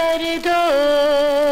कर दो